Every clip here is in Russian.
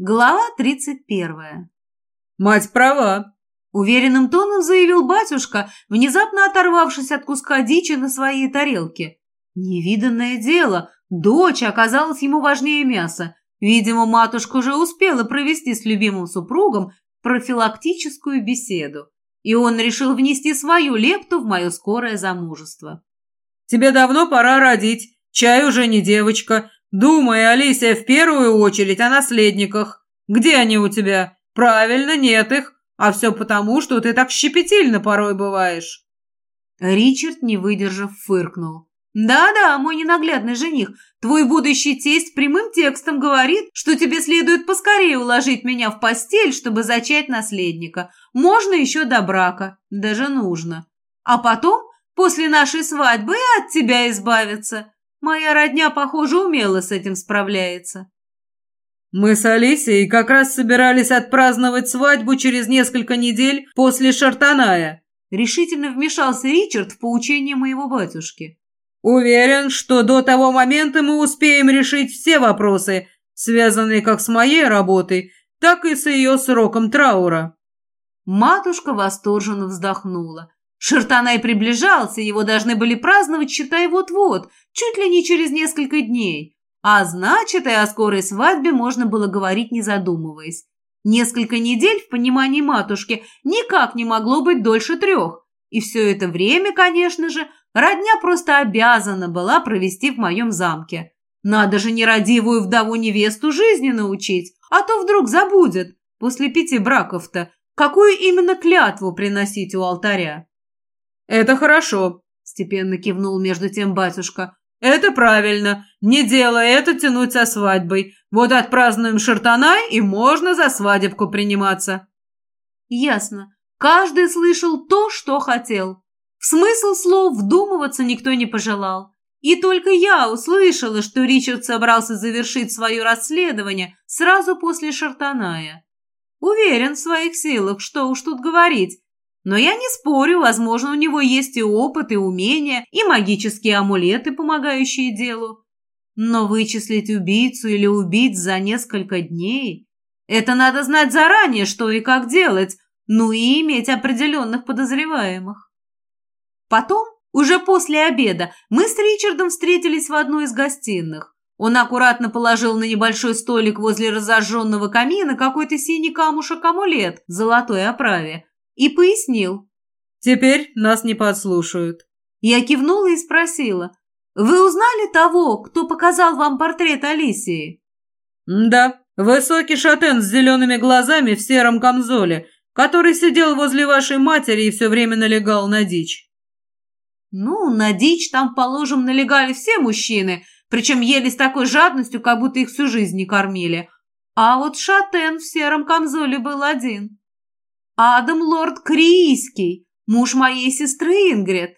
Глава тридцать первая. «Мать права», — уверенным тоном заявил батюшка, внезапно оторвавшись от куска дичи на своей тарелке. Невиданное дело, дочь оказалась ему важнее мяса. Видимо, матушка уже успела провести с любимым супругом профилактическую беседу, и он решил внести свою лепту в мое скорое замужество. «Тебе давно пора родить, чай уже не девочка, Думай, Алисия, в первую очередь о наследниках. Где они у тебя? Правильно, нет их. А все потому, что ты так щепетильно порой бываешь. Ричард, не выдержав, фыркнул. «Да-да, мой ненаглядный жених, твой будущий тесть прямым текстом говорит, что тебе следует поскорее уложить меня в постель, чтобы зачать наследника. Можно еще до брака, даже нужно. А потом, после нашей свадьбы, от тебя избавиться. Моя родня, похоже, умело с этим справляется. Мы с Алисией как раз собирались отпраздновать свадьбу через несколько недель после Шартаная. Решительно вмешался Ричард в поучение моего батюшки. Уверен, что до того момента мы успеем решить все вопросы, связанные как с моей работой, так и с ее сроком траура. Матушка восторженно вздохнула. Шартанай приближался, его должны были праздновать, считай, вот-вот, чуть ли не через несколько дней. А значит, и о скорой свадьбе можно было говорить, не задумываясь. Несколько недель, в понимании матушки, никак не могло быть дольше трех. И все это время, конечно же, родня просто обязана была провести в моем замке. Надо же нерадивую вдову-невесту жизни научить, а то вдруг забудет, после пяти браков-то, какую именно клятву приносить у алтаря. «Это хорошо», — степенно кивнул между тем батюшка. «Это правильно. Не делай это тянуть со свадьбой. Вот отпразднуем Шартанай, и можно за свадебку приниматься». «Ясно. Каждый слышал то, что хотел. В смысл слов вдумываться никто не пожелал. И только я услышала, что Ричард собрался завершить свое расследование сразу после Шартаная. Уверен в своих силах, что уж тут говорить, но я не спорю, возможно, у него есть и опыт, и умения, и магические амулеты, помогающие делу. Но вычислить убийцу или убить за несколько дней – это надо знать заранее, что и как делать, ну и иметь определенных подозреваемых. Потом, уже после обеда, мы с Ричардом встретились в одной из гостиных. Он аккуратно положил на небольшой столик возле разожженного камина какой-то синий камушек-амулет в золотой оправе – и пояснил. «Теперь нас не подслушают». Я кивнула и спросила. «Вы узнали того, кто показал вам портрет Алисии?» «Да, высокий шатен с зелеными глазами в сером камзоле, который сидел возле вашей матери и все время налегал на дичь». «Ну, на дичь там, положим, налегали все мужчины, причем ели с такой жадностью, как будто их всю жизнь не кормили. А вот шатен в сером камзоле был один». Адам Лорд Крийский, муж моей сестры Ингрид.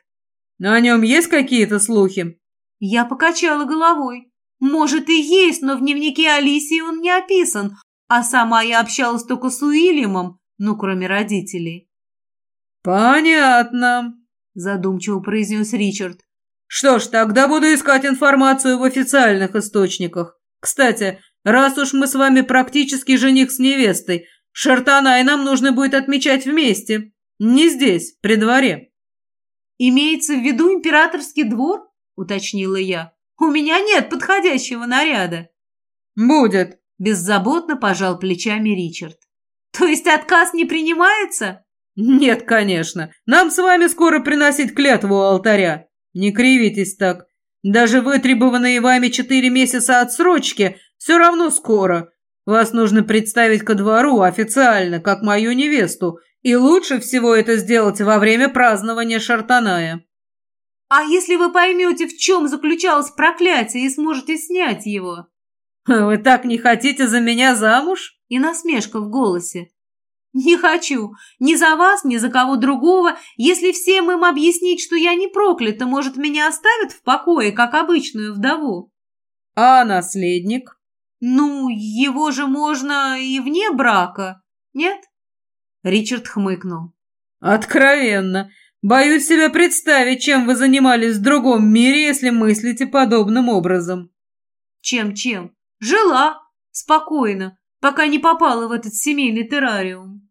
На нем есть какие-то слухи? Я покачала головой. Может и есть, но в дневнике Алисии он не описан, а сама я общалась только с Уильямом, ну, кроме родителей. «Понятно», – задумчиво произнес Ричард. «Что ж, тогда буду искать информацию в официальных источниках. Кстати, раз уж мы с вами практически жених с невестой, Шартана и нам нужно будет отмечать вместе. Не здесь, при дворе». «Имеется в виду императорский двор?» – уточнила я. «У меня нет подходящего наряда». «Будет», – беззаботно пожал плечами Ричард. «То есть отказ не принимается?» «Нет, конечно. Нам с вами скоро приносить клятву у алтаря. Не кривитесь так. Даже вытребованные вами четыре месяца отсрочки все равно скоро. Вас нужно представить ко двору официально, как мою невесту, и лучше всего это сделать во время празднования Шартаная». «А если вы поймете, в чем заключалось проклятие, и сможете снять его?» «Вы так не хотите за меня замуж?» И насмешка в голосе. «Не хочу. Ни за вас, ни за кого другого. Если всем им объяснить, что я не проклята, может, меня оставят в покое, как обычную вдову?» «А наследник?» «Ну, его же можно и вне брака, нет?» Ричард хмыкнул. «Откровенно. Боюсь себя представить, чем вы занимались в другом мире, если мыслите подобным образом». «Чем-чем? Жила. Спокойно. пока не попала в этот семейный террариум.